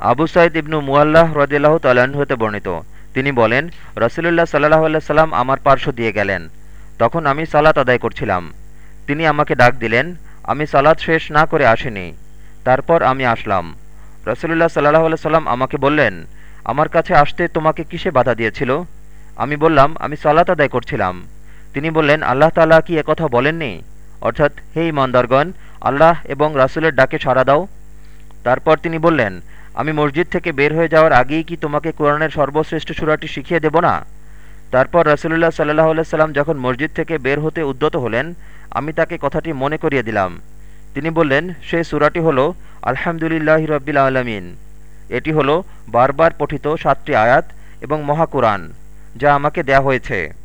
আবু সাইদ ইবনু মুয়াল্লাহ রদিল্লাহ তাল্লাহ্ন হতে বর্ণিত। তিনি বলেন, রসুলুল্লাহ সাল্লাহ আল্লাহ সাল্লাম আমার পার্শ্ব দিয়ে গেলেন। তখন আমি সালাত আদায় করছিলাম। তিনি আমাকে ডাক দিলেন, আমি সালাত শেষ না করে আসিনি। তারপর আমি আসলাম। রসুলুল্লাহ সাল্লাহ আল্লাহ সাল্লাম আমাকে বললেন, আমার কাছে আসতে তোমাকে কিসে বাধা দিয়েছিল? আমি বললাম, আমি সালাত আদায় করছিলাম। তিনি বললেন, আল্লাহ তালা কি একথা বলেননি? অর্থাৎ, হে ইমানদারগণ আল্লাহ এবং রাসুলের ডাকে সাড়া দাও। তারপর তিনি বললেন আমি মসজিদ থেকে বের হয়ে যাওয়ার আগেই কি তোমাকে কোরআনের সর্বশ্রেষ্ঠ সুরাটি শিখিয়ে দেব না? তারপর রসুল্লাহ সাল্লাহ সাল্লাম যখন মসজিদ থেকে বের হতে উদ্যত হলেন, আমি তাকে কথাটি মনে করিয়ে দিলাম। তিনি বললেন, সে সুরাটি হল আলহামদুলিল্লাহ রব্বিল আলমিন। এটি হলো বারবার পঠিত সাতটি আয়াত এবং মহাকুরআন যা আমাকে দেয়া হয়েছে।